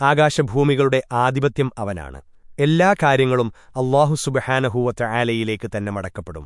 ആകാശഭൂമികളുടെ ആധിപത്യം അവനാണ്. എല്ലാ കാര്യങ്ങളും അള്ളാഹു സുബഹാനഹൂവറ്റ ആലയിലേക്ക് തന്നെ മടക്കപ്പെടും.